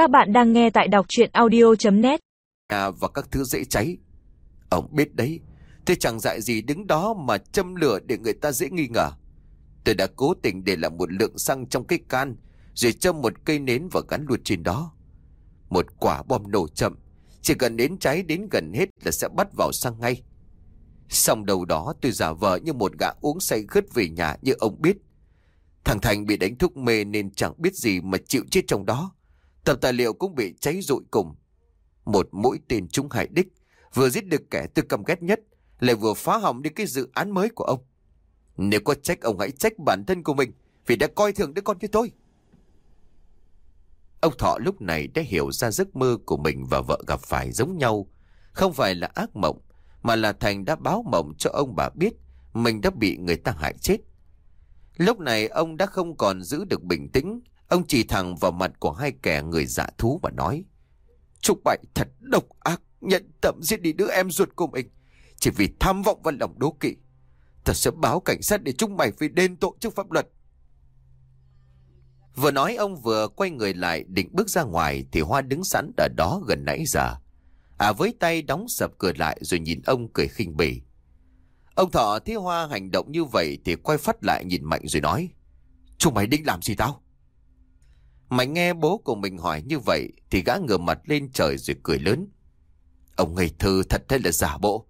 Các bạn đang nghe tại đọc chuyện audio.net à, Và các thứ dễ cháy. Ông biết đấy Thế chẳng dại gì đứng đó mà châm lửa để người ta dễ nghi ngờ. Tôi đã cố tình để lại một lượng xăng trong cái can Rồi châm một cây nến và gắn luôn trên đó. Một quả bom nổ chậm Chỉ cần nến cháy đến gần hết là sẽ bắt vào xăng ngay. Xong đầu đó tôi giả vờ như một gã uống say khứt về nhà như ông biết. Thằng Thành bị đánh thuốc mê nên chẳng biết gì mà chịu chết trong đó. Tập tài liệu cũng bị cháy rụi cùng. Một mũi tên trúng hải đích, Vừa giết được kẻ tôi căm ghét nhất, Lại vừa phá hỏng đi cái dự án mới của ông. Nếu có trách, ông hãy trách bản thân của mình, Vì đã coi thường đứa con như tôi Ông Thọ lúc này đã hiểu ra giấc mơ của mình và vợ gặp phải giống nhau. Không phải là ác mộng, Mà là Thành đã báo mộng cho ông bà biết Mình đã bị người ta hại chết. Lúc này ông đã không còn giữ được bình tĩnh Ông chỉ thẳng vào mặt của hai kẻ người dạ thú và nói, Trúc Bạch thật độc ác, Nhận tậm giết đi đứa em ruột của mình. Chỉ vì tham vọng và lòng đố kỵ Thật sẽ báo cảnh sát để chúng mày phải đền tội trước pháp luật. Vừa nói, ông vừa quay người lại định bước ra ngoài Thì Hoa đứng sẵn ở đó gần nãy giờ. À với tay đóng sập cửa lại rồi nhìn ông cười khinh bỉ. Ông Thọ thấy Hoa hành động như vậy thì quay phát lại nhìn Mạnh rồi nói, Chúng mày định làm gì tao? Mạnh nghe bố của mình hỏi như vậy thì gã ngửa mặt lên trời rồi cười lớn. Ông ngây thơ thật thế là giả bộ.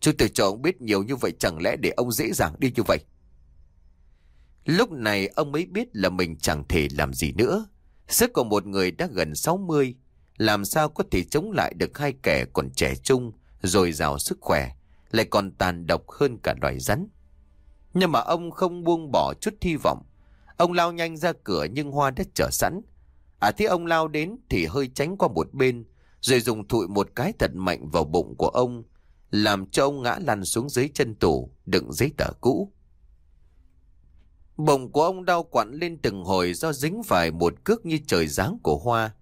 Chú tự cho ông biết nhiều như vậy chẳng lẽ để ông dễ dàng đi như vậy? Lúc này ông mới biết là mình chẳng thể làm gì nữa. Sức của một người đã gần 60, làm sao có thể chống lại được hai kẻ còn trẻ trung, rồi giàu sức khỏe, lại còn tàn độc hơn cả loài rắn. Nhưng mà ông không buông bỏ chút hy vọng. Ông lao nhanh ra cửa nhưng Hoa đã chờ sẵn. À thế ông lao đến thì hơi tránh qua một bên, rồi dùng thụi một cái thật mạnh vào bụng của ông, làm cho ông ngã lăn xuống dưới chân tủ, đựng giấy tờ cũ. Bụng của ông đau quặn lên từng hồi do dính phải một cước như trời giáng của Hoa.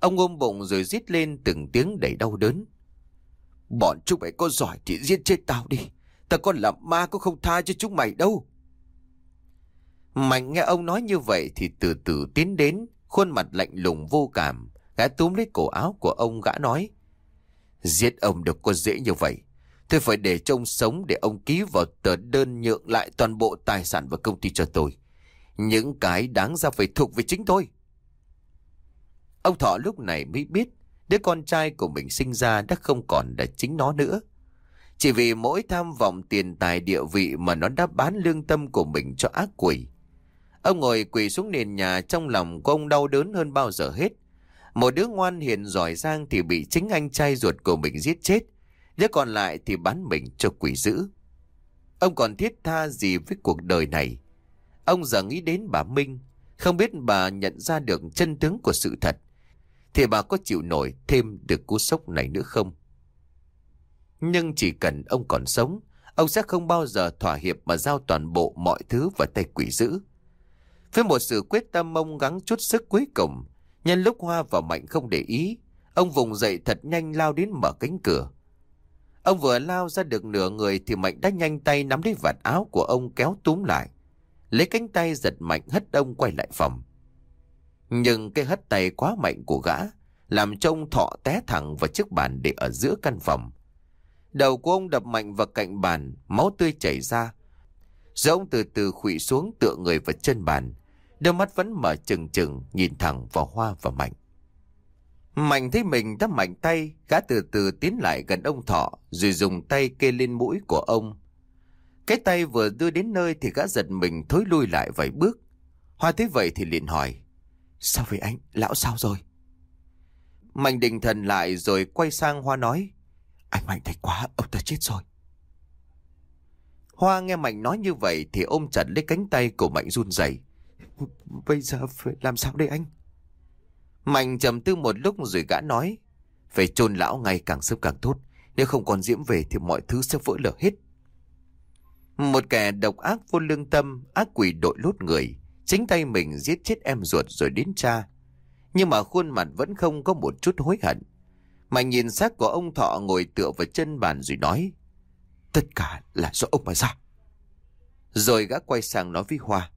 Ông ôm bụng rồi rít lên từng tiếng đầy đau đớn. Bọn chúng mày có giỏi thì giết chết tao đi. Tao còn làm ma cũng không tha cho chúng mày đâu. Mạnh nghe ông nói như vậy thì từ từ tiến đến, khuôn mặt lạnh lùng vô cảm. Gã túm lấy cổ áo của ông gã nói. Giết ông được có dễ như vậy. Tôi phải để cho ông sống để ông ký vào tờ đơn nhượng lại toàn bộ tài sản và công ty cho tôi. Những cái đáng ra phải thuộc về chính tôi. Ông Thọ lúc này mới biết đứa con trai của mình sinh ra đã không còn là chính nó nữa. Chỉ vì mỗi tham vọng tiền tài địa vị mà nó đã bán lương tâm của mình cho ác quỷ. Ông ngồi quỳ xuống nền nhà trong lòng của ông đau đớn hơn bao giờ hết. Một đứa ngoan hiền giỏi giang thì bị chính anh trai ruột của mình giết chết. Đứa còn lại thì bán mình cho quỷ dữ. Ông còn thiết tha gì với cuộc đời này. Ông giờ nghĩ đến bà Minh. Không biết bà nhận ra được chân tướng của sự thật. Thì bà có chịu nổi thêm được cú sốc này nữa không? Nhưng chỉ cần ông còn sống, ông sẽ không bao giờ thỏa hiệp mà giao toàn bộ mọi thứ vào tay quỷ dữ. Với một sự quyết tâm mong gắng chút sức cuối cùng, nhân lúc Hoa và Mạnh không để ý, ông vùng dậy thật nhanh lao đến mở cánh cửa. Ông vừa lao ra được nửa người thì Mạnh đã nhanh tay nắm lấy vạt áo của ông kéo túm lại. Lấy cánh tay giật Mạnh hất ông quay lại phòng. Nhưng cái hất tay quá mạnh của gã làm cho ông thọ té thẳng vào chiếc bàn để ở giữa căn phòng. Đầu của ông đập mạnh vào cạnh bàn, máu tươi chảy ra. Rồi ông từ từ khụy xuống tựa người vào chân bàn. Đôi mắt vẫn mở trừng trừng nhìn thẳng vào Hoa và Mạnh. Mạnh thấy mình đã mạnh tay, gã từ từ tiến lại gần ông Thọ rồi dùng tay kê lên mũi của ông. Cái tay vừa đưa đến nơi thì gã giật mình thối lui lại vài bước. Hoa thấy vậy thì liền hỏi. Sao vậy anh? Lão sao rồi? Mạnh định thần lại rồi quay sang Hoa nói. Anh Mạnh thấy quá, ông ta chết rồi. Hoa nghe Mạnh nói như vậy thì ôm chặt lấy cánh tay của Mạnh run rẩy. Bây giờ phải làm sao đây anh? Mạnh trầm tư một lúc rồi gã nói. Phải chôn lão ngày càng sớm càng tốt. Nếu không còn diễm về thì mọi thứ sẽ vỡ lở hết. Một kẻ độc ác vô lương tâm, ác quỷ đội lốt người. Chính tay mình giết chết em ruột rồi đến cha. Nhưng mà khuôn mặt vẫn không có một chút hối hận. Mạnh nhìn xác của ông Thọ ngồi tựa vào chân bàn rồi nói. Tất cả là do ông mà ra. Rồi gã quay sang nói với Hoa.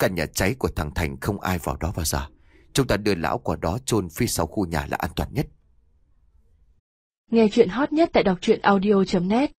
Căn nhà cháy của thằng Thành không ai vào đó bao giờ. Chúng ta đưa lão qua đó chôn phía sau khu nhà là an toàn nhất. Nghe chuyện hot nhất tại đọc truyện audio.net